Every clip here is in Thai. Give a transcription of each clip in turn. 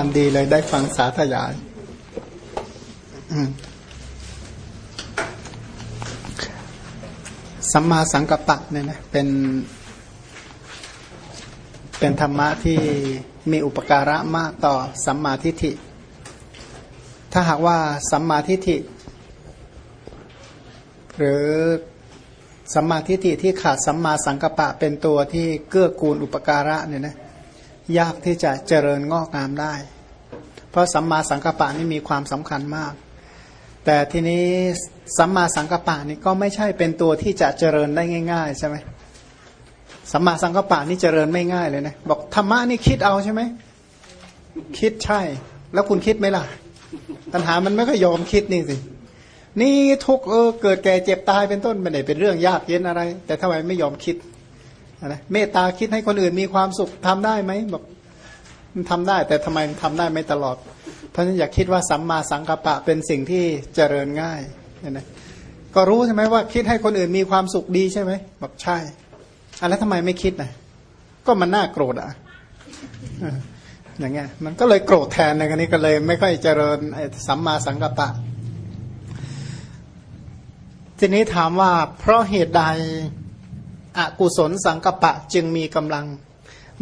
อันดีเลยได้ฟังสาธยาย สัมมาสังกัปปะเนี่ยนะเป็น เป็นธรรมะที่มีอุปการะมากต่อสัมมาทิฏฐิ ถ้าหากว่าสัมมาทิฏฐิ หรือสัมมาทิฏฐิที่ขาดสัมมาสังกัปปะเป็นตัวที่เกื้อกูลอุปการะเนี่ยนะ ยากที่จะเจริญงอกงามได้ เพราะสัมมาสังกัปปะนี่มีความสำคัญมาก แต่ทีนี้สัมมาสังกัปปะนี่ก็ไม่ใช่เป็นตัวที่จะเจริญได้ง่าย ๆ ใช่ไหมสัมมาสังกัปปะนี่เจริญไม่ง่ายเลยนะบอกธรรมะนี่คิดเอาใช่ไหมคิดใช่ แล้วคุณคิดไหมล่ะ ปัญหามันไม่ค่อยยอมคิดนี่สินี่ทุกเออเกิดแก่เจ็บตายเป็นต้นไม่ได้เป็นเรื่องยากเย็นอะไร แต่ทำไมไม่ยอมคิด นะเมตตาคิดให้คนอื่นมีความสุขทำได้ไหมบอกมันทำได้ แต่ทำไมทำได้ไม่ตลอด เพราะฉะนั้นอยากคิดว่าสัมมาสังกัปปะเป็นสิ่งที่เจริญง่ายเนี่ยนะก็รู้ใช่ไหมว่าคิดให้คนอื่นมีความสุขดีใช่ไหมบอกใช่อะแล้วทำไมไม่คิดนะก็มันน่าโกรธอะอย่างเงี้ยมันก็เลยโกรธแทนในกรณีก็เลยไม่ค่อยเจริญสัมมาสังกัปปะ ทีนี้ถามว่าเพราะเหตุใด อกุศลสังกปะจึงมีกำลัง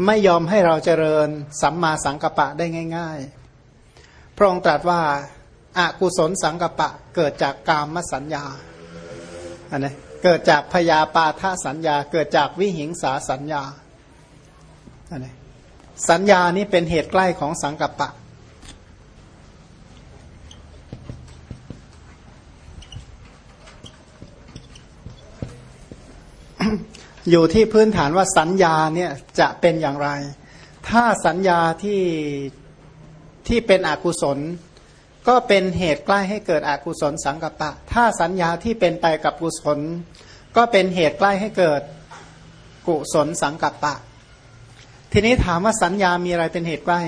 ไม่ยอมให้เราเจริญสัมมาสังกปะได้ง่าย ๆ พระองค์ตรัสว่าอากุศลสังกปะเกิดจากกามสัญญาอันนี้เกิดจากพยาปาทสัญญา เกิดจากวิหิงสาสัญญาอันนี้สัญญานี้เป็นเหตุใกล้ของสังกปะ อยู่ที่พื้นฐานว่าสัญญาเนี่ยจะเป็นอย่างไร ถ้าสัญญาที่ที่เป็นอกุศล ก็เป็นเหตุใกล้ให้เกิดอกุศลสังกัปปะ ถ้าสัญญาที่เป็นไปกับกุศล ก็เป็นเหตุใกล้ให้เกิดกุศลสังกัปะทีนี้ถามว่าสัญญามีอะไรเป็นเหตุใกล้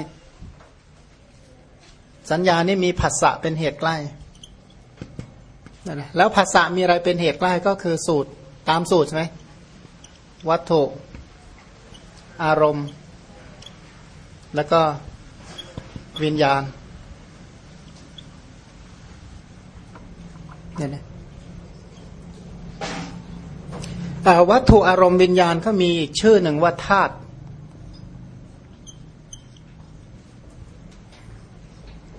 สัญญานี่มีผัสสะเป็นเหตุใกล้ แล้วผัสสะมีอะไรเป็นเหตุใกล้ก็คือสูตรตามสูตรใช่ไหม วัตถุ อารมณ์ แล้วก็วิญญาณเนี่ยนะวัตถุอารมณ์วิญญาณก็มีอีกชื่อหนึ่งว่าธาตุ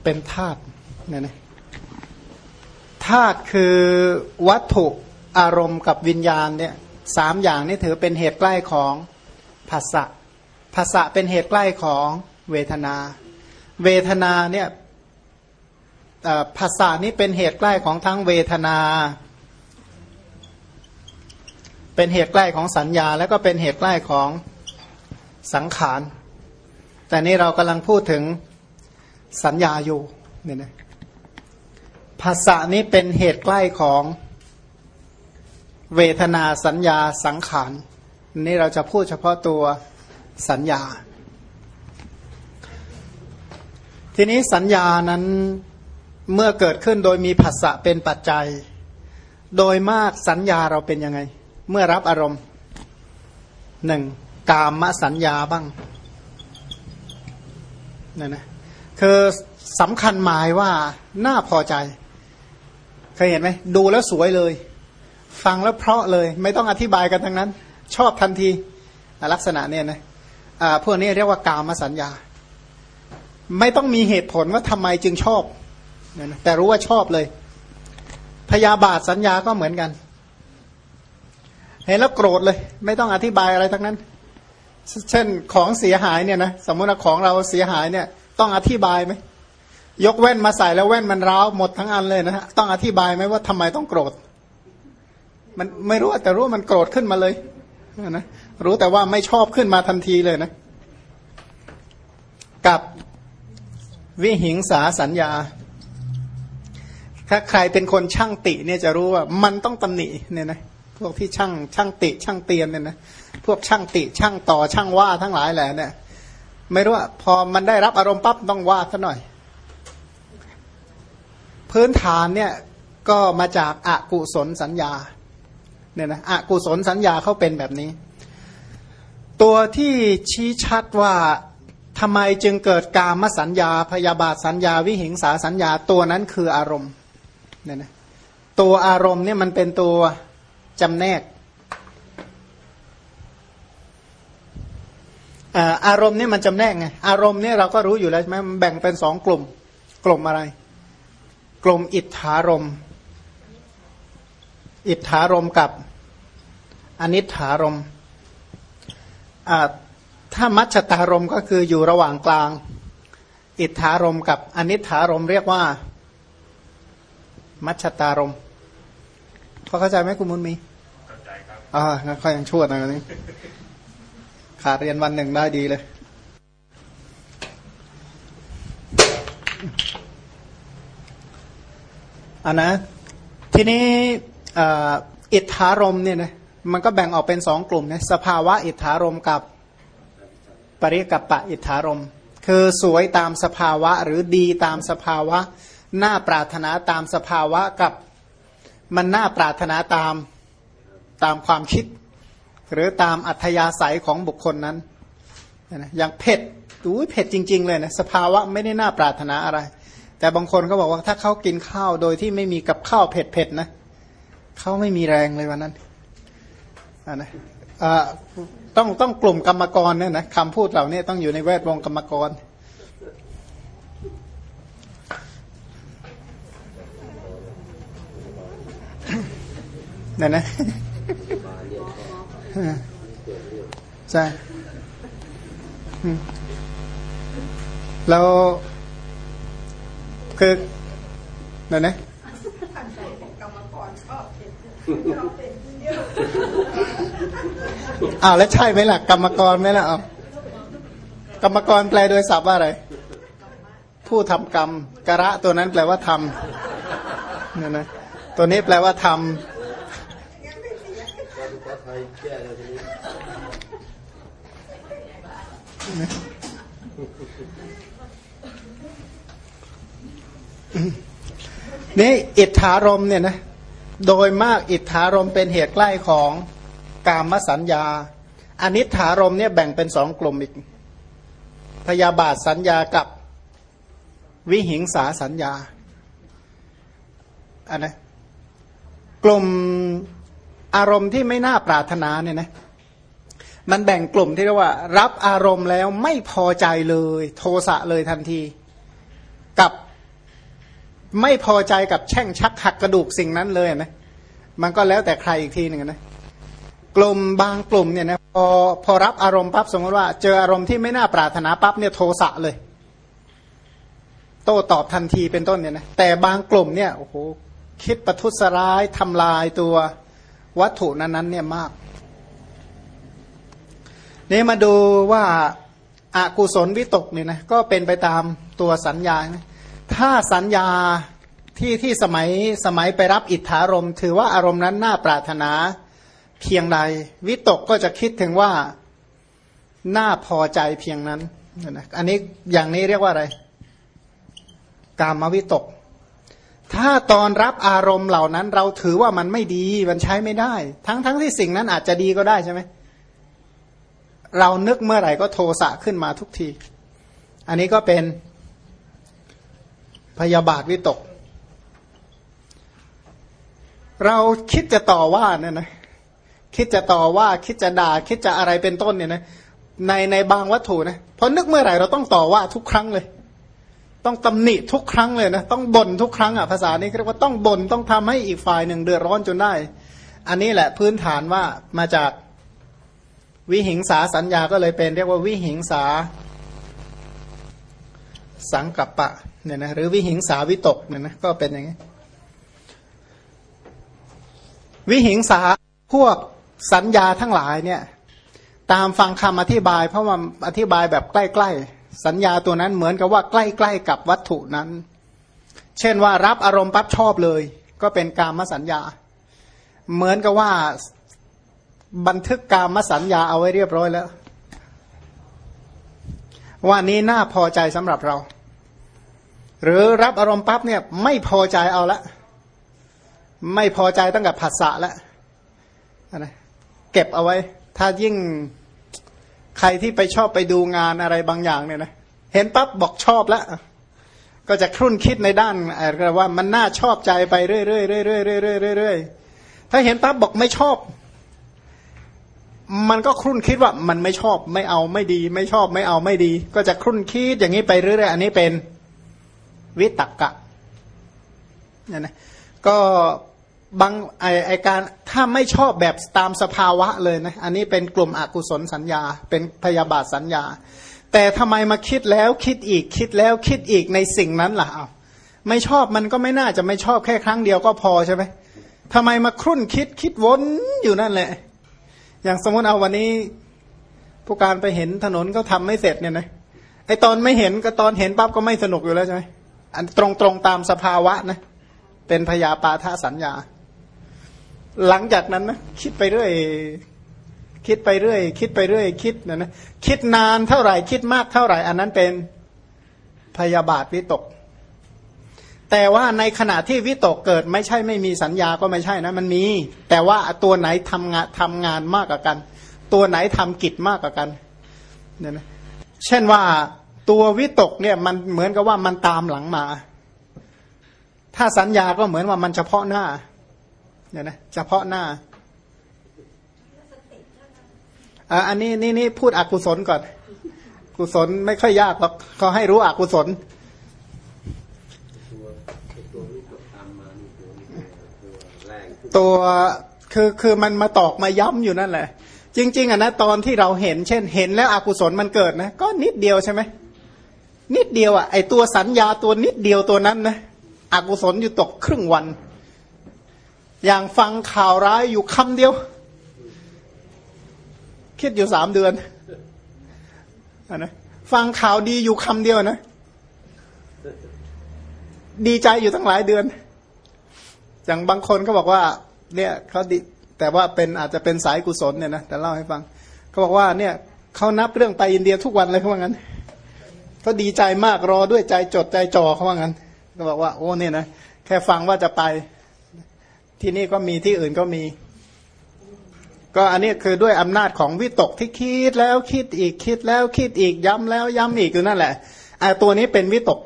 เป็นธาตุเนี่ยนะธาตุคือวัตถุอารมณ์กับวิญญาณเนี่ย สามอย่างนี้ถือเป็นเหตุใกล้ของภาษะภาษะเป็นเหตุใกล้ของเวทนา เวทนาเนี่ยภาษานี้เป็นเหตุใกล้ของทั้งเวทนา เป็นเหตุใกล้ของสัญญา แล้วก็เป็นเหตุใกล้ของสังขาร แต่นี้เรากำลังพูดถึงสัญญาอยู่เนี่ยนะภาษานี้เป็นเหตุใกล้ของ เวทนาสัญญาสังขารนี่เราจะพูดเฉพาะตัวสัญญา ทีนี้สัญญานั้นเมื่อเกิดขึ้นโดยมีผัสสะเป็นปัจจัย โดยมากสัญญาเราเป็นยังไง เมื่อรับอารมณ์หนึ่งกามสัญญาบ้างนี่นะคือสำคัญหมายว่าน่าพอใจ เคยเห็นไหมดูแล้วสวยเลย ฟังแล้วเพราะเลย ไม่ต้องอธิบายกันทั้งนั้น ชอบทันทีลักษณะเนี่ยนะพวกนี้เรียกว่ากามสัญญา ไม่ต้องมีเหตุผลว่าทำไมจึงชอบ แต่รู้ว่าชอบเลย พยาบาทสัญญาก็เหมือนกัน เห็นแล้วโกรธเลย ไม่ต้องอธิบายอะไรทั้งนั้น เช่นของเสียหายเนี่ยนะสมมติว่าของเราเสียหายเนี่ย ต้องอธิบายไหมยกแว่นมาใส่แล้วแว่นมันร้าวหมดทั้งอันเลยนะฮะต้องอธิบายไหมว่าทำไมต้องโกรธ มันไม่รู้แต่รู้มันโกรธขึ้นมาเลยนะรู้แต่ว่าไม่ชอบขึ้นมาทันทีเลยนะ กับวิหิงสาสัญญา ถ้าใครเป็นคนช่างติเนี่ยจะรู้ว่ามันต้องตำหนิเนี่ยนะพวกที่ช่างช่างติช่างเตียนเนี่ยนะพวกช่างติช่างต่อช่างว่าทั้งหลายแหละเนี่ยไม่รู้ว่าพอมันได้รับอารมณ์ปั๊บต้องว่าซะหน่อย พื้นฐานเนี่ยก็มาจากอากุศลสัญญา เนี่ยนะอกุศลสัญญาเขาเป็นแบบนี้ ตัวที่ชี้ชัดว่าทำไมจึงเกิดกามสัญญาพยาบาทสัญญาวิหิงสาสัญญาตัวนั้นคืออารมณ์เนี่ยนะตัวอารมณ์เนี่ยมันเป็นตัวจำแนกอารมณ์นี่มันจำแนกไงอารมณ์นี่เราก็รู้อยู่แล้วใช่ไหมมันแบ่งเป็นสองกลุ่ม กลุ่มอะไร กลุ่มอิทธารม อิทธารมกับอนิถารมถ้ามัชตารมก็คืออยู่ระหว่างกลาง อิทธารมกับอนิถารมเรียกว่า มัชตารมพอเข้าใจไหมคุณมุนมีเข้าใจครับอ่างั้นค่อยยังชั่วหน่อยนี้ขาดเรียนวันหนึ่งได้ดีเลย อันนะทีนี้ อิทธารมเนี่ยนะมันก็แบ่งออกเป็นสองกลุ่มนะสภาวะอิทธารมกับปริกับปะอิทธารมคือสวยตามสภาวะหรือดีตามสภาวะน้าปรารถนาตามสภาวะกับมันน่าปรารถนาตามตามความคิด หรือตามอัธยาศัยของบุคคลนั้นนะอย่างเผ็ดดูเผ็ดจริง ๆ เลยนะสภาวะไม่ได้น่าปรารถนาอะไร แต่บางคนก็บอกว่าถ้าเขากินข้าวโดยที่ไม่มีกับข้าวเผ็ดๆนะเเขาไม่มีแรงเลยวันนั้นนะต้องต้องกลุ่มกรรมกรเนี่ยนะคำพูดเหล่านี้ต้องอยู่ในแวดวงกรรมกร นั่นนะใช่แล้วคือนั่นนะ อ้าวแล้วใช่ไหมล่ะ กรรมกรไหมล่ะเอากรรมกรแปลโดยศัพท์ว่าอะไร ผู้ทำกรรมกระตัวนั้นแปลว่าทำเนี่ยนะตัวนี้แปลว่าทำนี่อิทธารมเนี่ยนะ โดยมากอิทธารมเป็นเหตุใกล้ของกามสัญญาอนิถารมเนี่ยแบ่งเป็นสองกลุ่มอีก พยาบาทสัญญากับวิหิงสาสัญญาอันนะกลุ่มอารมณ์ที่ไม่น่าปรารถนาเนี่ยนะมันแบ่งกลุ่มที่เรียกว่า รับอารมณ์แล้วไม่พอใจเลย โทสะเลยทันที ไม่พอใจกับแช่งชักหักกระดูกสิ่งนั้นเลยนะมันก็แล้วแต่ใครอีกทีหนึ่งนะกลุ่มบางกลุ่มเนี่ยนะพอพอรับอารมณ์ปั๊บสมมติว่า เจออารมณ์ที่ไม่น่าปรารถนาปั๊บเนี่ยโทสะเลย โต้ตอบทันทีเป็นต้นเนี่ยนะแต่บางกลุ่มเนี่ยโอ้โหคิดประทุษร้ายทำลายตัววัตถุนั้นๆเนี่ยมากนี่มาดูว่าอากุศลวิตกเนี่ยนะก็เป็นไปตามตัวสัญญา ถ้าสัญญาที่ที่สมัยสมัยไปรับอิทธารมถือว่าอารมณ์นั้นน่าปรารถนาเพียงใด วิตกก็จะคิดถึงว่าน่าพอใจเพียงนั้นนะอันนี้อย่างนี้เรียกว่าอะไร กามวิตก ถ้าตอนรับอารมณ์เหล่านั้นเราถือว่ามันไม่ดีมันใช้ไม่ได้ ทั้งทั้งที่สิ่งนั้นอาจจะดีก็ได้ใช่ไหมเรานึกเมื่อไหร่ก็โทสะขึ้นมาทุกที อันนี้ก็เป็น พยาบาทวิตก เราคิดจะต่อว่าเนี่ยนะคิดจะต่อว่าคิดจะด่า คิดจะอะไรเป็นต้นเนี่ยนะในในบางวัตถุนะพอนึกเมื่อไหร่เราต้องต่อว่าทุกครั้งเลย ต้องตำหนิทุกครั้งเลยนะต้องบ่นทุกครั้งอะภาษานี้เรียกว่าต้องบ่นต้องทำให้อีกฝ่ายหนึ่งเดือดร้อนจนได้ อันนี้แหละพื้นฐานว่ามาจากวิหิงสาสัญญาก็เลยเป็น เรียกว่าวิหิงสาสังกัปปะ เนี่ยนะหรือวิหิงสาวิตกเนี่ยนะก็เป็นอย่างนี้ วิหิงสาพวกสัญญาทั้งหลายเนี่ย ตามฟังคำอธิบาย เพราะว่าอธิบายแบบใกล้ๆ สัญญาตัวนั้นเหมือนกับว่าใกล้ๆกับวัตถุนั้น เช่นว่ารับอารมณ์ปั๊บชอบเลย ก็เป็นกามสัญญา เหมือนกับว่าบันทึกกามสัญญาเอาไว้เรียบร้อยแล้ว ว่านี้น่าพอใจสำหรับเรา หรือรับอารมณ์ปั๊บเนี่ยไม่พอใจเอาละ ไม่พอใจตั้งแต่ผัสสะแล้วนะเก็บเอาไว้ ถ้ายิ่งใครที่ไปชอบไปดูงานอะไรบางอย่างเนี่ยนะเห็นปั๊บบอกชอบแล้วก็จะครุ่นคิดในด้านอะไรว่ามันน่าชอบใจไปเรื่อยๆเรื่อยๆเรื่อยๆเรื่อยๆถ้าเห็นปั๊บบอกไม่ชอบ มันก็ครุ่นคิดว่ามันไม่ชอบไม่เอาไม่ดี ไม่ชอบไม่เอาไม่ดี ก็จะครุ่นคิดอย่างนี้ไปเรื่อยๆอันนี้เป็น วิตกกะเนี่ยนะก็บางไอไอการถ้าไม่ชอบแบบตามสภาวะเลยนะอันนี้เป็นกลุ่มอกุศลสัญญา เป็นพยาบาทสัญญา แต่ทำไมมาคิดแล้วคิดอีกคิดแล้วคิดอีกในสิ่งนั้นล่ะเอาไม่ชอบมันก็ไม่น่าจะไม่ชอบแค่ครั้งเดียวก็พอใช่ไหมทำไมมาครุ่นคิดคิดวนอยู่นั่นแหละ อย่างสมมติเอาวันนี้ ผู้การไปเห็นถนนก็ทำไม่เสร็จเนี่ยนะไอตอนไม่เห็นก็ตอนเห็นปั๊บก็ไม่สนุกอยู่แล้วใช่ไหม อันตรงตรงตามสภาวะนะเป็นพยาปาทสัญญา หลังจากนั้นนะคิดไปเรื่อยคิดไปเรื่อย คิดไปเรื่อย คิดนะนะคิดนานเท่าไหร่ คิดมากเท่าไหร่ อันนั้นเป็นพยาบาทวิตก แต่ว่าในขณะที่วิตกเกิดไม่ใช่ไม่มีสัญญาก็ไม่ใช่นะ มันมี แต่ว่าตัวไหนทำงานทำงานมากกว่ากัน ตัวไหนทำกิจมากกว่ากันเนี่ยนะเช่นว่า ตัววิตกเนี่ยมันเหมือนกับว่ามันตามหลังมา ถ้าสัญญาก็เหมือนว่ามันเฉพาะหน้าเนี่ยนะเฉพาะหน้าอ่าอันนี้นี่นี่พูดอกุศลก่อน กุศลไม่ค่อยยากหรอกเขาให้รู้อกุศลตัวคือคือมันมาตอกมาย้ำอยู่นั่นแหละ จริง ๆอะนะตอนที่เราเห็น เช่น เห็นแล้วอกุศลมันเกิดนะ ก็นิดเดียวใช่ไหม นิดเดียวอะไอตัวสัญญาตัวนิดเดียวตัวนั้นนะอกุศลอยู่ตกครึ่งวัน อย่างฟังข่าวร้ายอยู่คำเดียว คิดอยู่สามเดือนอนนะฟังข่าวดีอยู่คำเดียวนะ ดีใจอยู่ตั้งหลายเดือน อย่างบางคนก็บอกว่า เนี่ยเขาดีแต่ว่าเป็นอาจจะเป็นสายกุศลเนี่ยนะแต่เล่าให้ฟังเขาบอกว่าเนี่ยเขานับเรื่องไปอินเดียทุกวันเลยเขาว่างั้น เขาดีใจมากรอด้วยใจจดใจจ่อเขาว่างั้น ก็บอกว่าโอ้เนี่ยนะแค่ฟังว่าจะไป ที่นี่ก็มีที่อื่นก็มี ก็อันนี้คือด้วยอำนาจของวิตกที่คิดแล้วคิดอีกคิดแล้วคิดอีกย้ำแล้วย้ำอีกอยู่นั่นแหละไอ้ตัวนี้เป็นวิตก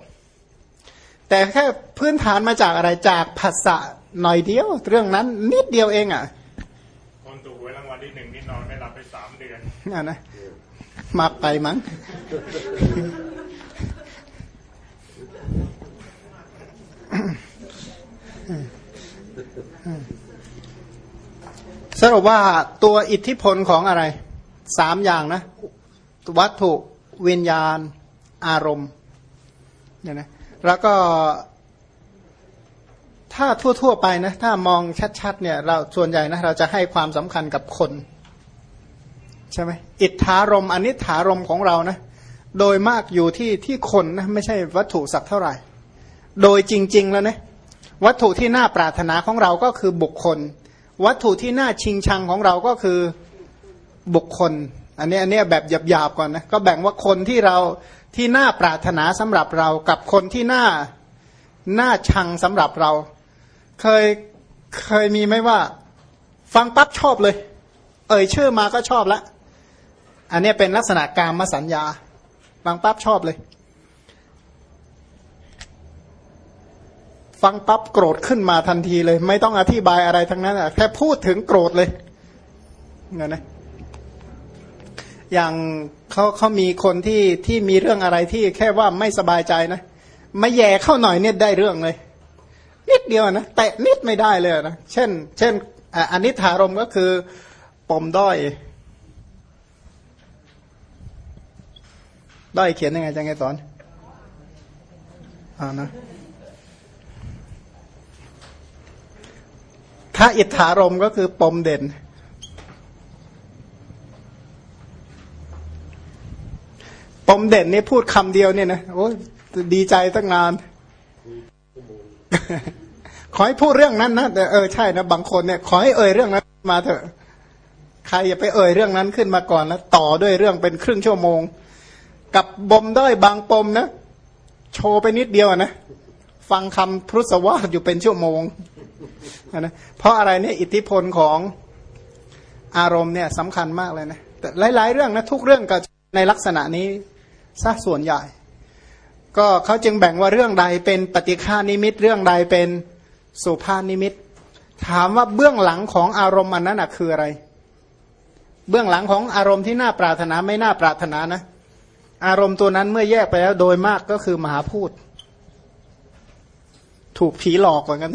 แต่แค่พื้นฐานมาจากอะไรจากภาษะหน่อยเดียว เรื่องนั้นนิดเดียวเองอะคนถูกหวยรางวัลที่หนึ่งนี่นอนไม่หลับไปสามเดือนอะนะมากไปมั้ง สรุปว่าตัวอิทธิพลของอะไรสามอย่างนะ วัตถุวิญญาณ อารมณ์เนี่ยนะแล้วก็ถ้าทั่ว ๆ ไปนะ ถ้ามองชัดๆเนี่ยเราส่วนใหญ่นะเราจะให้ความสำคัญกับคน ใช่ไหมอิทธารมอนิถารมของเรานะ โดยมากอยู่ที่ที่คนนะ ไม่ใช่วัตถุสักเท่าไหร่ โดยจริง ๆ แล้วนะวัตถุที่น่าปรารถนาของเราก็คือบุคคล วัตถุที่น่าชิงชังของเราก็คือบุคคล อันนี้อันนี้แบบหยาบๆก่อนนะก็แบ่งว่าคนที่เราที่น่าปรารถนาสำหรับเรากับคนที่น่าน่าชังสำหรับเรา เคยเคยมีไหมว่า ฟังปั๊บชอบเลย เอ่ยชื่อมาก็ชอบล้วอันนี้เป็นลักษณะการมาสัญญาฟังปั๊บชอบเลย ฟังปั๊บโกรธขึ้นมาทันทีเลย ไม่ต้องอธิบายอะไรทั้งนั้นแค่พูดถึงโกรธเลยเงี้ยนะอย่างเขาเขามีคนที่ที่มีเรื่องอะไรที่แค่ว่าไม่สบายใจนะม่แย่เข้าหน่อยเนี่ยได้เรื่องเลย นิดเดียวนะแตะนิดไม่ได้เลยนะเช่น เช่นอันนี้ถารมก็คือปมด้อยด้อยเขียนยังไงจังไงสอนอ่านะ ถ้าอิทธารมก็คือปมเด่น ปมเด่นนี่พูดคำเดียวเนี่ยนะโอ้ดีใจตั้งนาน ขอให้พูดเรื่องนั้นนะแต่เออใช่นะบางคนเนี่ยขอให้เอ่ยเรื่องนั้นมาเถอะใครอย่าไปเอ่ยเรื่องนั้นขึ้นมาก่อนแล้วต่อด้วยเรื่องเป็นครึ่งชั่วโมง กับบมด้อยบางปมนะโชว์ไปนิดเดียวนะฟังคำพุทธวาสอยู่เป็นชั่วโมง นะเพราะอะไรเนี่ยอิทธิพลของอารมณ์เนี่ยสำคัญมากเลยนะแต่หลาย ๆ เรื่องนะทุกเรื่องก็ในลักษณะนี้ซะส่วนใหญ่ ก็เขาจึงแบ่งว่าเรื่องใดเป็นปฏิฆานิมิต เรื่องใดเป็นสุภานิมิต ถามว่าเบื้องหลังของอารมณ์อันนั้นคืออะไร เบื้องหลังของอารมณ์ที่น่าปรารถนาไม่น่าปรารถนานะ อารมณ์ตัวนั้นเมื่อแยกไปแล้วโดยมากก็คือมหาพูด ถูกผีหลอกเหมือนกัน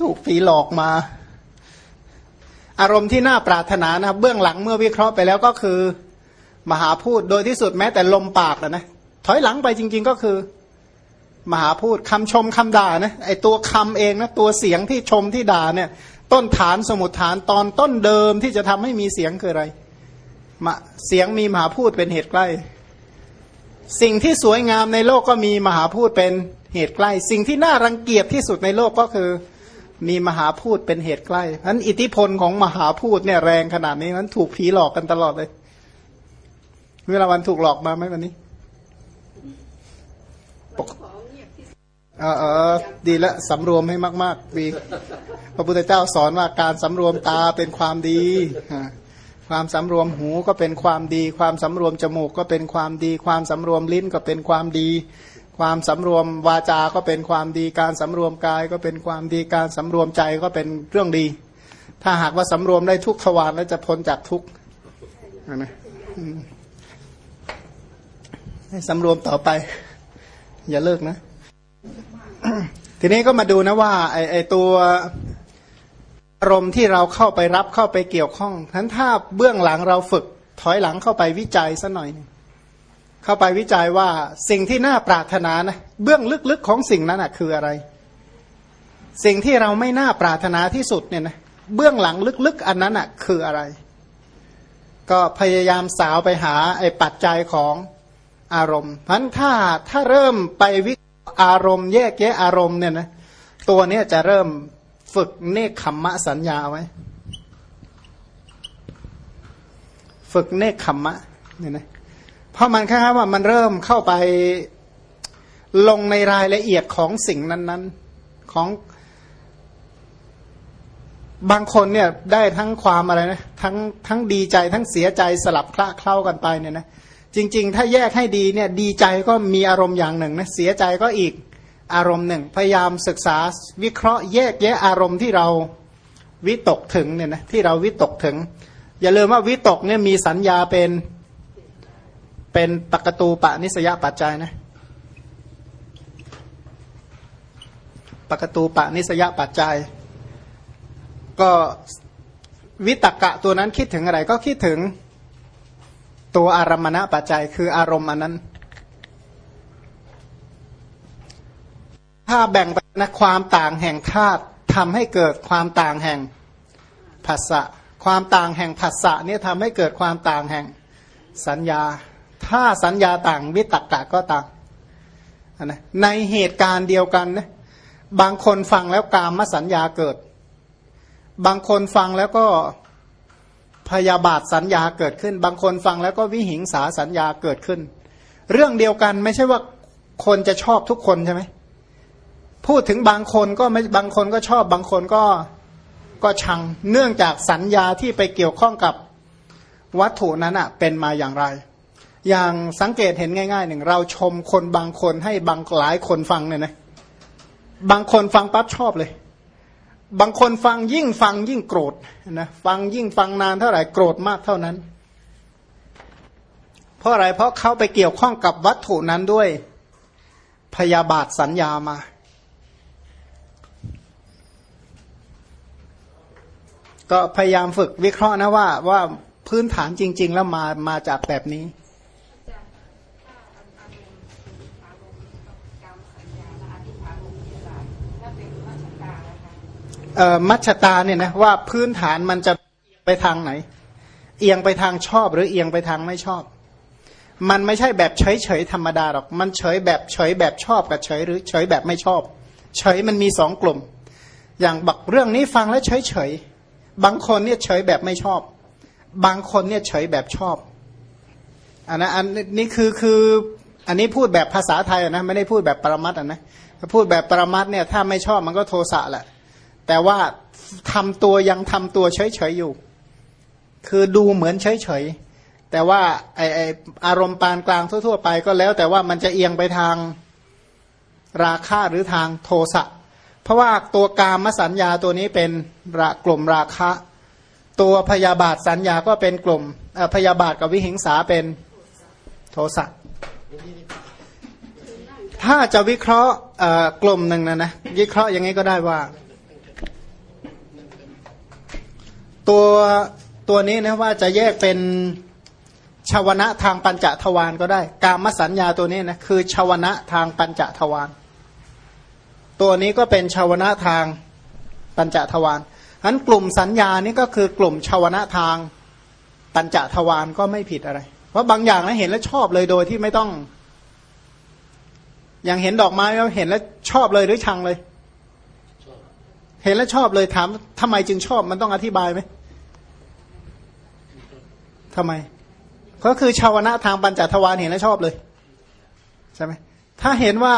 ถูกผีหลอกมา อารมณ์ที่น่าปรารถนานะเบื้องหลังเมื่อวิเคราะห์ไปแล้วก็คือ มหาพูดโดยที่สุดแม้แต่ลมปากนะ ถอยหลังไปจริง ๆ ก็คือ มหาพูดคำชมคำด่านะไอตัวคำเองนะตัวเสียงที่ชมที่ด่าเนี่ย ต้นฐานสมุดฐานตอนต้นเดิมที่จะทำให้มีเสียงคืออะไรมาเสียงมีมหาพูดเป็นเหตุใกล้ สิ่งที่สวยงามในโลกก็มีมหาพูดเป็นเหตุใกล้ สิ่งที่น่ารังเกียจที่สุดในโลกก็คือ มีมหาพูดเป็นเหตุใกล้ฉะนั้นอิทธิพลของมหาพูดเนี่ยแรงขนาดนี้นั้นถูกผีหลอกกันตลอดเลย เวลาวันถูกหลอกมาไหมวันนี้เออเออดีละสำรวมให้มากๆดีพระพุทธเจ้าสอนว่าการสำรวมตาเป็นความดีความสำรวมหูก็เป็นความดี ความสำรวมจมูกก็เป็นความดี ความสำรวมลิ้นก็เป็นความดี ความสำรวมวาจาก็เป็นความดีการสำรวมกายก็เป็นความดีการสำรวมใจก็เป็นเรื่องดี ถ้าหากว่าสำรวมได้ทุกทวารแล้วจะพ้นจากทุกนะให้สำรวมต่อไป อย่าเลิกนะ ทีนี้ก็มาดูนะว่าไอไอตัวอารมณ์ที่เราเข้าไปรับเข้าไปเกี่ยวข้องทั้นถ้าเบื้องหลังเราฝึกถอยหลังเข้าไปวิจัยสัหน่อย เข้าไปวิจัยว่าสิ่งที่น่าปรารถนานะเบื้องลึกๆของสิ่งนั้นนะคืออะไร สิ่งที่เราไม่น่าปรารถนาที่สุดเนี่ยนะเบื้องหลังลึกๆ อันนั้นอะคืออะไร ก็พยายามสาวไปหาไอ้ปัจจัยของอารมณ์เพราะถ้าถ้าเริ่มไปวิอารมณ์แยกแยะอารมณ์เนี่ยนะตัวเนี้ยจะเริ่มฝึกเนคขมมะสัญญาไว้ ฝึกเนคขมมะเนี่ยนะ ราะมันแค่ว่ามันเริ่มเข้าไปลงในรายละเอียดของสิ่งนั้น ๆ ของบางคนเนี่ยได้ทั้งความอะไรนะทั้งทั้งดีใจทั้งเสียใจสลับคละเคล้ากันไปเนี่ยนะจริง ๆ ถ้าแยกให้ดีเนี่ยดีใจก็มีอารมณ์อย่างหนึ่งนะเสียใจก็อีกอารมณ์หนึ่ง พยายามศึกษาวิเคราะห์แยกแยะอารมณ์ที่เราวิตกถึงเนี่ยนะที่เราวิตกถึง อย่าลืมว่าวิตกเนี่ยมีสัญญาเป็น เป็นปกตูปะนิสยปัจจัยนะปกตูปะนิสยปัจจัย ก็วิตกะตัวนั้นคิดถึงอะไรก็คิดถึงตัวอารมณะปัจจัย คืออารมณ์อันนั้น ถ้าแบ่งไปนะความต่างแห่งธาตุทำให้เกิดความต่างแห่งภาษะความต่างแห่งภาษะเนี่ยทำให้เกิดความต่างแห่งสัญญา ถ้าสัญญาต่างวิตกกะก็ต่างนะในเหตุการณ์เดียวกันนะบางคนฟังแล้วกามสัญญาเกิด บางคนฟังแล้วก็พยาบาทสัญญาเกิดขึ้น บางคนฟังแล้วก็วิหิงสาสัญญาเกิดขึ้น เรื่องเดียวกันไม่ใช่ว่าคนจะชอบทุกคนใช่ไหมพูดถึงบางคนก็ไม่บางคนก็ชอบบางคนก็ก็ชัง เนื่องจากสัญญาที่ไปเกี่ยวข้องกับวัตถุนั้นอะเป็นมาอย่างไร อย่างสังเกตเห็นง่ายๆหนึ่งเราชมคนบางคนให้บางหลายคนฟังเนี่ยนะบางคนฟังปั๊บชอบเลย บางคนฟังยิ่งฟังยิ่งโกรธนะฟังยิ่งฟังนานเท่าไหร่โกรธมากเท่านั้น เพราะอะไรเพราะเขาไปเกี่ยวข้องกับวัตถุนั้นด้วยพยาบาทสัญญามา ก็พยายามฝึกวิเคราะห์นะว่าว่าพื้นฐานจริง ๆ แล้วมามาจากแบบนี้ มัชตาเนี่ยนะว่าพื้นฐานมันจะไปทางไหน เอียงไปทางชอบหรือเอียงไปทางไม่ชอบ มันไม่ใช่แบบเฉยเฉยธรรมดาหรอก มันเฉยแบบเฉยแบบชอบกับเฉยหรือเฉยแบบไม่ชอบ เฉยมันมีสองกลุ่ม อย่างบักเรื่องนี้ฟังแล้วเฉยเฉยบางคนเนี่ยเฉยแบบไม่ชอบ บางคนเนี่ยเฉยแบบชอบอันนะอันนี้คือคืออันนี้พูดแบบภาษาไทยนะไม่ได้พูดแบบปรมัตอะนะพูดแบบปรมัตเนี่ยถ้าไม่ชอบมันก็โทสะแหละ แต่ว่าทำตัวยังทำตัวเฉยๆอยู่ คือดูเหมือนเฉยๆ แต่ว่าไอไออารมณ์ปานกลางทั่วๆ ไปก็แล้ว แต่ว่ามันจะเอียงไปทางราคะหรือทางโทสะ เพราะว่าตัวกามสัญญาตัวนี้เป็นกลุ่มราคะ ตัวพยาบาทสัญญาก็เป็นกลุ่มพยาบาทกับวิหิงสาเป็นโทสะ ถ้าจะวิเคราะห์กลุ่มหนึ่งนะนะวิเคราะห์อย่างนี้ก็ได้ว่า ตัวตัวนี้นะว่าจะแยกเป็นชาวนะทางปัญจทวารก็ได้ กามสัญญาตัวนี้นะคือชาวนะทางปัญจทวารตัวนี้ก็เป็นชาวนะทางปัญจทวารนั้นกลุ่มสัญญานี่ก็คือกลุ่มชาวนะทางปัญจทวารก็ไม่ผิดอะไร เพราะบางอย่างนะเห็นแล้วชอบเลยโดยที่ไม่ต้อง อย่างเห็นดอกไม้แล้วเห็นแล้วชอบเลยหรือชังเลย เห็นแล้วชอบเลยถามทำไมจึงชอบมันต้องอธิบายไหมทำไม ก็คือชาวนะทางปัญจทวารเห็นแล้วชอบเลยใช่ไหมถ้าเห็นว่า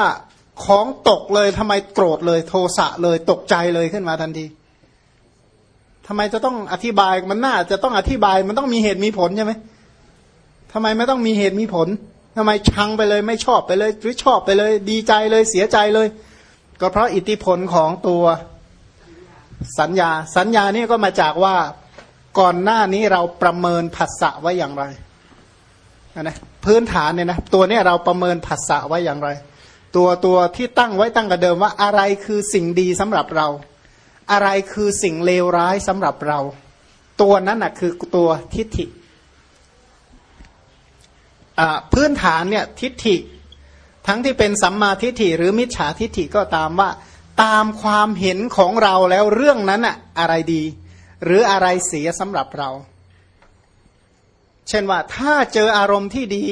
ของตกเลยทำไมโกรธเลย โทสะเลยตกใจเลยขึ้นมาทันทีทำไมจะต้องอธิบายมันน่าจะต้องอธิบายมันต้องมีเหตุมีผลใช่ไหมทำไมไม่ต้องมีเหตุมีผลทำไมชังไปเลยไม่ชอบไปเลยหรือชอบไปเลย ดีใจเลยเสียใจเลย ก็เพราะอิทธิพลของตัว สัญญา สัญญานี่ก็มาจากว่าก่อนหน้านี้เราประเมินผัสสะไว้อย่างไรนะพื้นฐานเนี่ยนะตัวนี้เราประเมินผัสสะไว้อย่างไร ตัวตัวที่ตั้งไว้ตั้งแต่เดิมว่าอะไรคือสิ่งดีสำหรับเรา อะไรคือสิ่งเลวร้ายสำหรับเรา ตัวนั้นนะคือตัวทิฏฐิพื้นฐานเนี่ยทิฏฐิ ทั้งที่เป็นสัมมาทิฏฐิหรือมิจฉาทิฏฐิก็ตามว่า ตามความเห็นของเราแล้วเรื่องนั้นอะอะไรดี หรืออะไรเสียสำหรับเรา เช่นว่าถ้าเจออารมณ์ที่ดี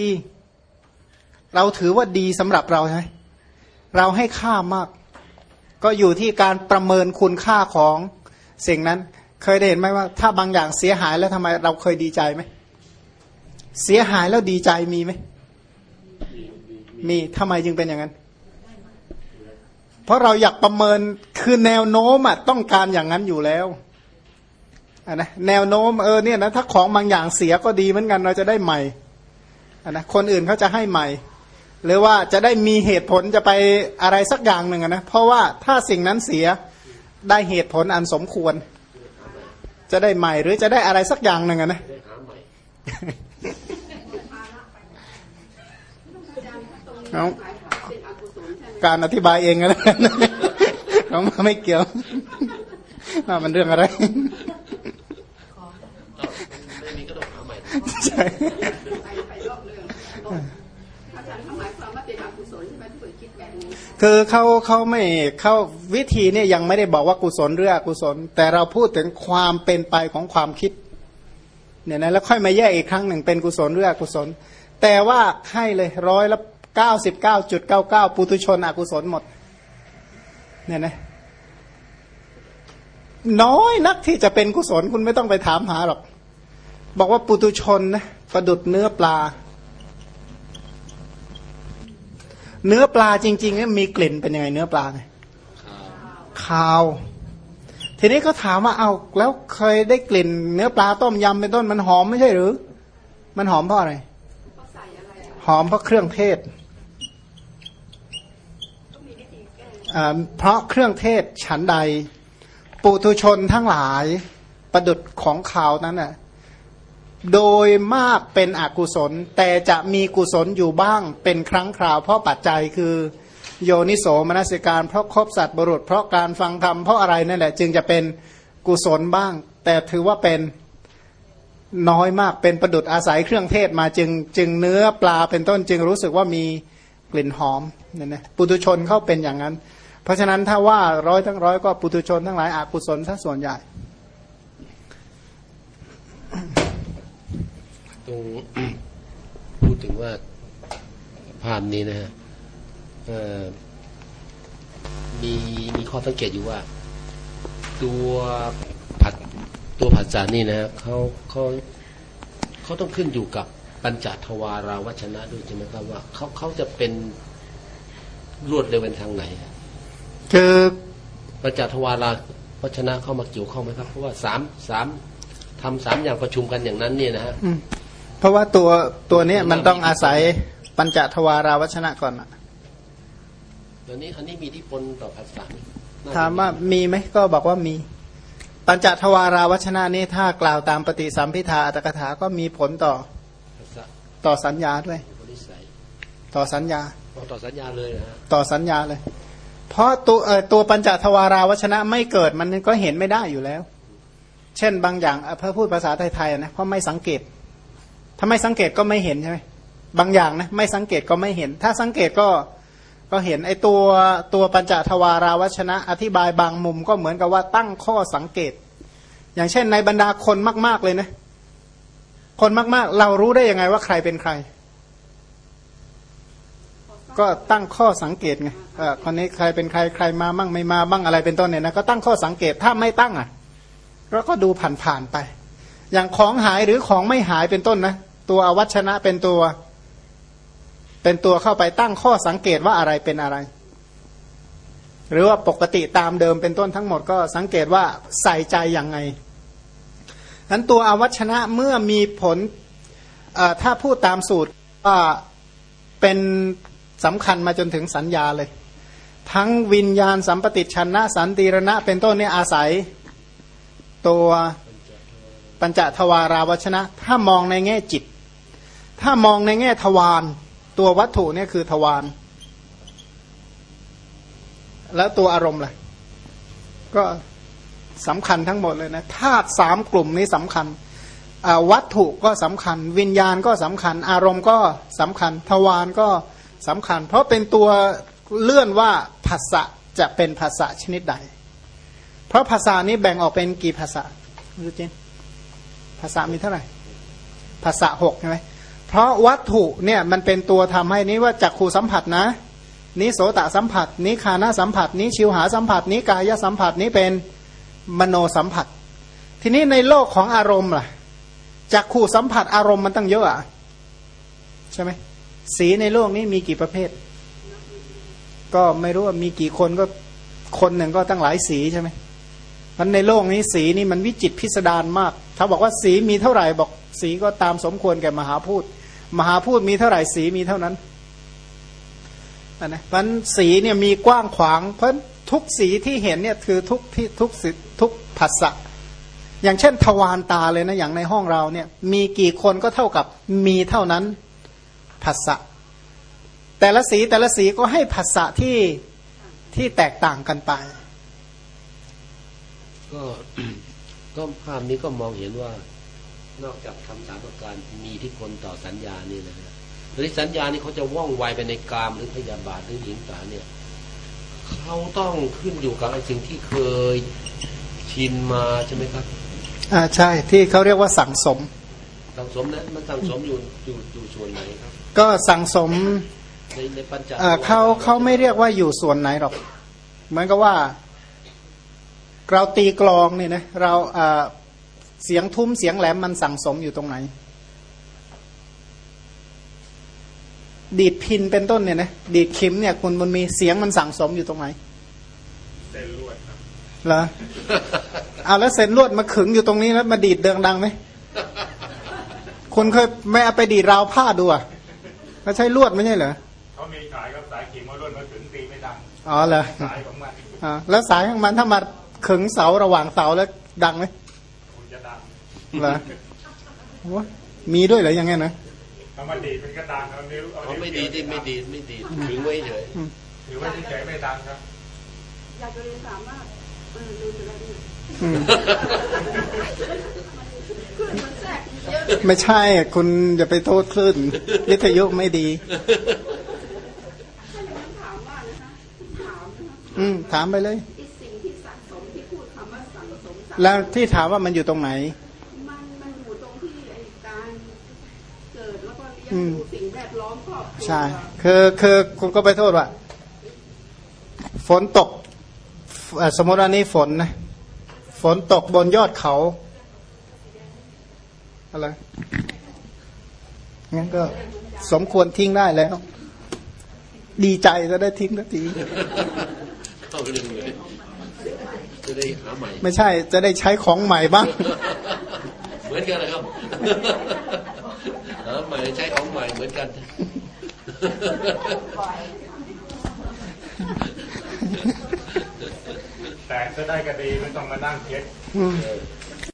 เราถือว่าดีสำหรับเราใช่ไหมเราให้ค่ามาก ก็อยู่ที่การประเมินคุณค่าของสิ่งนั้น เคยได้เห็นไหมว่า ถ้าบางอย่างเสียหายแล้วทำไมเราเคยดีใจไหมเสียหายแล้วดีใจมีไหมมีทำไมจึงเป็นอย่างนั้น ราะเราอยากประเมินคือแนวโน้มอะต้องการอย่างนั้นอยู่แล้วนะแนวโน้มเออเนี่ยนะถ้าของบางอย่างเสียก็ดีเหมือนกันเราจะได้ใหม่นะคนอื่นเขาจะให้ใหม่ หรือว่าจะได้มีเหตุผลจะไปอะไรสักอย่างหนึ่งนะเพราะว่าถ้าสิ่งนั้นเสียได้เหตุผลอันสมควร จะได้ใหม่หรือจะได้อะไรสักอย่างหนึ่งนะเอา การอธิบายเองนะเราไม่เกี่ยวมันเรื่องอะไรใช่คือเขาเขาไม่เขาวิธีเนี่ยยังไม่ได้บอกว่ากุศลหรืออกุศล แต่เราพูดถึงความเป็นไปของความคิดเนี่ยนะแล้วค่อยมาแยกอีกครั้งหนึ่งเป็นกุศลหรืออกุศล แต่ว่าให้เลยร้อยละ เก้าสิบเก้าจุดเก้าเก้าปุตุชนอกุศลหมด เนี่ยนะน้อยนักที่จะเป็นกุศลคุณไม่ต้องไปถามหาหรอก บอกว่าปุตุชนนะประดุดเนื้อปลา เนื้อปลาจริงๆเนี่ยมีกลิ่นเป็นยังไงเนื้อปลาไงขาว ทีนี้เขาถามว่าเอาแล้วเคยได้กลิ่น เนื้อปลาต้มยำเป็นต้นมันหอมไม่ใช่หรือ มันหอมเพราะอะไรหอมเพราะเครื่องเทศ เพราะเครื่องเทศฉันใด ปุถุชนทั้งหลายประดุดของข่าวนั้นน่ะโดยมากเป็นอกุศล แต่จะมีกุศลอยู่บ้างเป็นครั้งคราว เพราะปัจจัยคือโยนิโสมนสิการเพราะครบสัตว์บรุษ เพราะการฟังธรรมเพราะอะไรนั่นแหละ จึงจะเป็นกุศลบ้าง แต่ถือว่าเป็นน้อยมากเป็นประดุดอาศัยเครื่องเทศมาจึงจึงเนื้อปลาเป็นต้นจึงรู้สึกว่ามีกลิ่นหอมเนี่ยนะปุตุชนเขาเป็นอย่างนั้น เพราะฉะนั้นถ้าว่าร้อยทั้งร้อยก็ปุตุชนทั้งหลายอากุศลซะส่วนใหญ่ ตรงพูดถึงว่าภาพนี้นะฮะมีมีข้อสังเกตอยู่ว่า ตัวผัดตัวผัดจานนี่นะเขาเขาเขาต้องขึ้นอยู่กับปัญจทวาราวัชนะด้วยใช่ไหมครับว่าเขาเขาจะเป็นรวดเร็วเป็นทางไหน คือปัญจทวาราวัชนะเข้ามาเกี่ยวข้องไหมครับ เพราะว่าสามสามทำสามอย่างประชุมกันอย่างนั้นเนี่ยนะฮะอืมเพราะว่าตัวตัวเนี้ยมันต้องอาศัยปัญจทวาราวัชนะก่อนอะเดี๋ยวนี้อันนี้มีที่พลต่อภาษาไหมน่จะถามว่ามีไหมก็บอกว่ามีปัญจทวาราวัชนะนี้ถ้ากล่าวตามปฏิสัมพิทาอัตถกถาก็มีผลต่อภาษาต่อสัญญาด้วยบริสัยต่อสัญญาเอาต่อสัญญาเลยนะฮะต่อสัญญาเลย เพราะตัวตัวปัญจทวาราวัชนะไม่เกิดมันก็เห็นไม่ได้อยู่แล้ว เช่นบางอย่างอะเพื่อพูดภาษาไทยๆนะเพราะไม่สังเกตถ้าไม่สังเกตก็ไม่เห็นใช่ไหมบางอย่างนะไม่สังเกตก็ไม่เห็น ถ้าสังเกตก็ก็เห็นไอตัวตัวปัญจทวาราวัชนะ อธิบายบางมุมก็เหมือนกับว่าตั้งข้อสังเกต อย่างเช่นในบรรดาคนมาก ๆเลยนะ คนมากๆ เรารู้ได้ยังไงว่าใครเป็นใคร ก็ตั้งข้อสังเกตไงเออคนนี้ใครเป็นใครใครมาบ้างไม่มาบ้างอะไรเป็นต้นเนี่ยนะก็ตั้งข้อสังเกตถ้าไม่ตั้งอะเราก็ดูผ่านๆไป อย่างของหายหรือของไม่หายเป็นต้นนะตัวอวัชนะเป็นตัว เป็นตัวเข้าไปตั้งข้อสังเกตว่าอะไรเป็นอะไร หรือว่าปกติตามเดิมเป็นต้นทั้งหมดก็สังเกตว่าใส่ใจอย่างไงนั้นตัวอวัชนะเมื่อมีผลอ่อถ้าพูดตามสูตรว่าเป็น สำคัญมาจนถึงสัญญาเลย ทั้งวิญญาณสัมปติชนะสันติรณะ เป็นต้นเนี่ยอาศัยตัวปัญจทวาราวชนะ ถ้ามองในแง่จิต ถ้ามองในแง่ทวารตัววัตถุเนี่ยคือทวารแล้วตัวอารมณ์ล่ะก็สำคัญทั้งหมดเลยนะธาตุสามกลุ่มนี้สำคัญวัตถุก็สำคัญ วิญญาณก็สำคัญ อารมณ์ก็สำคัญ ทวารก็ส สำคัญ เพราะเป็นตัวเลื่อนว่าภาษะจะเป็นภาษาชนิดใด เพราะภาษานี้แบ่งออกเป็นกี่ภาษารู้จริงภาษามีเท่าไหร่ ภาษาหกใช่ไหมเพราะวัตถุเนี่ยมันเป็นตัวทำให้นี้ว่าจักขูสัมผัสนะนี้โสตสัมผัส นี้คานาสัมผัส นี้ชิวหาสัมผัส นี้กายสัมผัส นี้เป็นมโนสัมผัส ทีนี้ในโลกของอารมณ์ล่ะจักขูสัมผัสอารมณ์มันตั้งเยอะอะใช่ไหม สีในโลกนี้มีกี่ประเภท ก็ไม่รู้ว่ามีกี่คนก็คนหนึ่งก็ตั้งหลายสีใช่ไหมมันในโลกนี้สีนี่มันวิจิตพิสดารมาก ถ้าบอกว่าสีมีเท่าไหร่บอกสีก็ตามสมควรแก่มหาพูดมหาพูดมีเท่าไหร่สีมีเท่านั้นอันนะมันสีเนี่ยมีกว้างขวาง เพราะทุกสีที่เห็นเนี่ยคือทุกที่ทุกสิทุกภาษะอย่างเช่นทวารตาเลยนะอย่างในห้องเราเนี่ย มีกี่คนก็เท่ากับมีเท่านั้น ภาษะแต่ละสีแต่ละสีก็ให้ภาษะที่ที่แตกต่างกันไป ก็ก็ภาพนี้ก็มองเห็นว่า นอกจากคำสามประการมีที่พลต่อสัญญานี่นะฮะหรือสัญญานี่เขาจะว่องไวไปในกามหรือพยาบาทหรือหญิงสาเนี่ยเขาต้องขึ้นอยู่กับไอ้สิ่งที่เคยชินมาใช่ไหมครับ อ่าใช่ที่เขาเรียกว่าสั่งสม สังสมนะมันสังสมอยู่อยู่อยู่ส่วนไหนครับก็สั่งสมในในปัญจเอ่อเขาเขาไม่เรียกว่าอยู่ส่วนไหนหรอกเหมือนกับว่า เราตีกลองเนี่ยนะเราเอ่อเสียงทุ้มเสียงแหลมมันสั่งสมอยู่ตรงไหน ดีดพินเป็นต้นเนี่ยนะดีดเข็มเนี่ยคุณมันมีเสียงมันสั่งสมอยู่ตรงไหนเส้นลวดครับเหรอเอาแล้วเส้นลวดมาขึงอยู่ตรงนี้แล้วมาดีดเดืองดังไหม คุณเคยไม่เอาไปดีดราวผ้าดูอะมันใช่ลวดไม่ใช่เหรอเขามีขายครับสายขีมอลวดมาถึงตีไม่ดังอ๋อเหรอสายของมันอ่าแล้วสายของมันถ้ามาขึงเสาระหว่างเสาแล้วดังไหมคงจะดังเหรอโอ้ยมีด้วยเหรอยังไงนะถ้ามาดีดเป็นกระดังเอานิ้วเอาเขานิ้วไม่ดีที่ไม่ดีไม่ดีถึงไว้เฉยถือว่าที่เฉยไม่ดังครับอยากจะเรียนถามว่าเออดูจะได้ดีอืมเพื่อนมันแทรกเยอะ ไม่ใช่คุณอย่าไปโทษคลื่นวิทยุไม่ดีถ้าอย่างนั้นถามว่านะคะถามนะคะอืมถามไปเลยไอ้สิ่งที่สะสมที่พูดคำว่าสั่งสมสะแล้วที่ถามว่ามันอยู่ตรงไหน มันมันอยู่ตรงที่ไอ้การเกิดแล้วก็เลี้ยงอืมดูสิ่งแวดล้อมครอบครัวใช่คือคือคุณก็ไปโทษว่า ฝนตกเอ่อสมมติว่านี่ฝนนะ ฝนตกบนยอดเขา อะไรงั้นก็สมควรทิ้งได้แล้ว ดีใจจะได้ทิ้งสักทีเข้าเรื่องเลยจะได้หาใหม่ ไม่ใช่ จะได้ใช้ของใหม่บ้าง เหมือนกันนะครับแล้วใหม่ใช้ของใหม่เหมือนกันแต่ก็ได้ก็ดีไม่ต้องมานั่งเช็คอืม